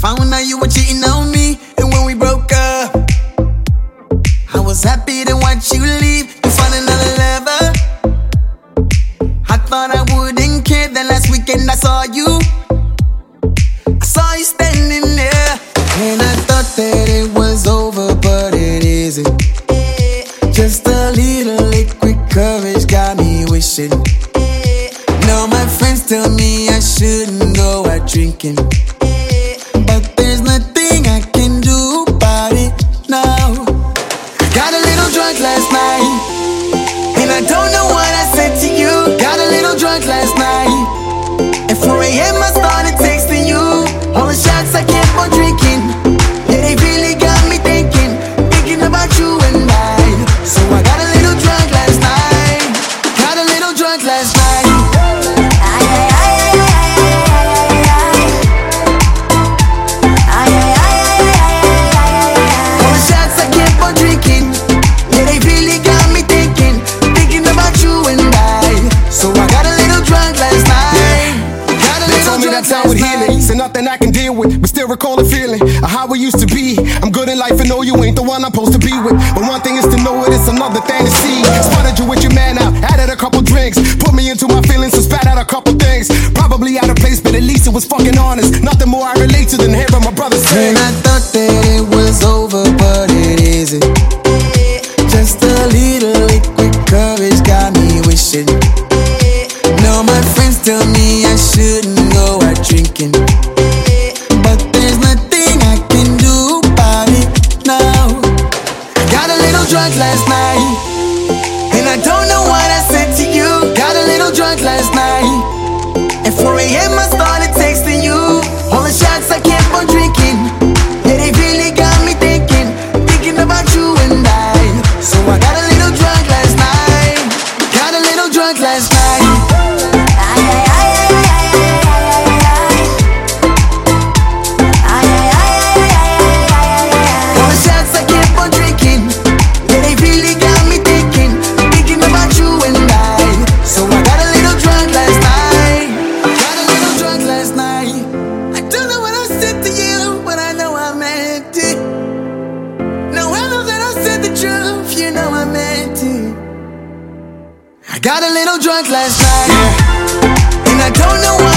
Found out you were cheating on me, and when we broke up, I was happy to watch you leave and find another lover. I thought I wouldn't care. Then last weekend I saw you. I saw you standing there, and I thought that it was over, but it isn't. Just a little liquid courage got me wishing. Now my friends tell me I shouldn't go out drinking. Heal it. night. Said nothing I can deal with, but still recall the feeling of how we used to be. I'm good in life and know you ain't the one I'm supposed to be with. But one thing is to know it, it's another thing to see. Spotted you with your man out, added a couple drinks, put me into my feelings, so spat out a couple things. Probably out of place, but at least it was fucking honest. Nothing more I relate to than hearing my brother say. And I thought that drunk last night. And I don't know what I said to you. Got a little drunk last night. At 4 a.m. I started texting you. All the shots I kept on drinking. Yeah, they really got me thinking. Thinking about you and I. So I got a little drunk last night. Got a little drunk last night. Got a little drunk last night. And I don't know why